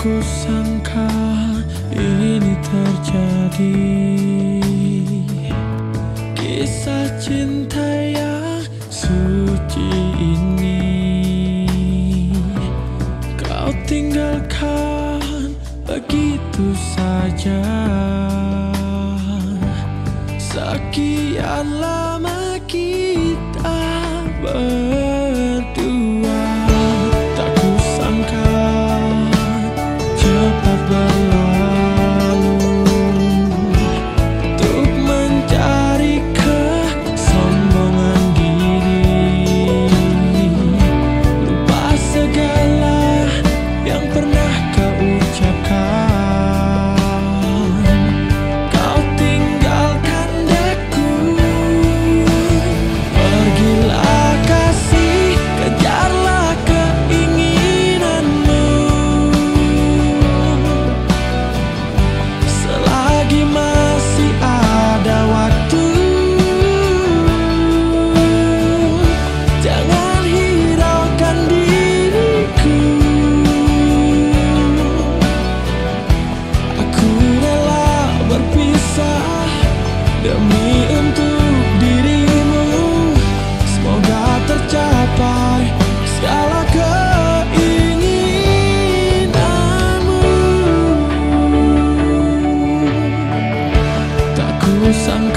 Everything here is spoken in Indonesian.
ku sangka ini terjadi. Kisah cinta yang suci ini Kau tinggalkan begitu saja. Sekian lama demi untuk dirimu semoga tercapai segala keinginanmu. Tak kusangka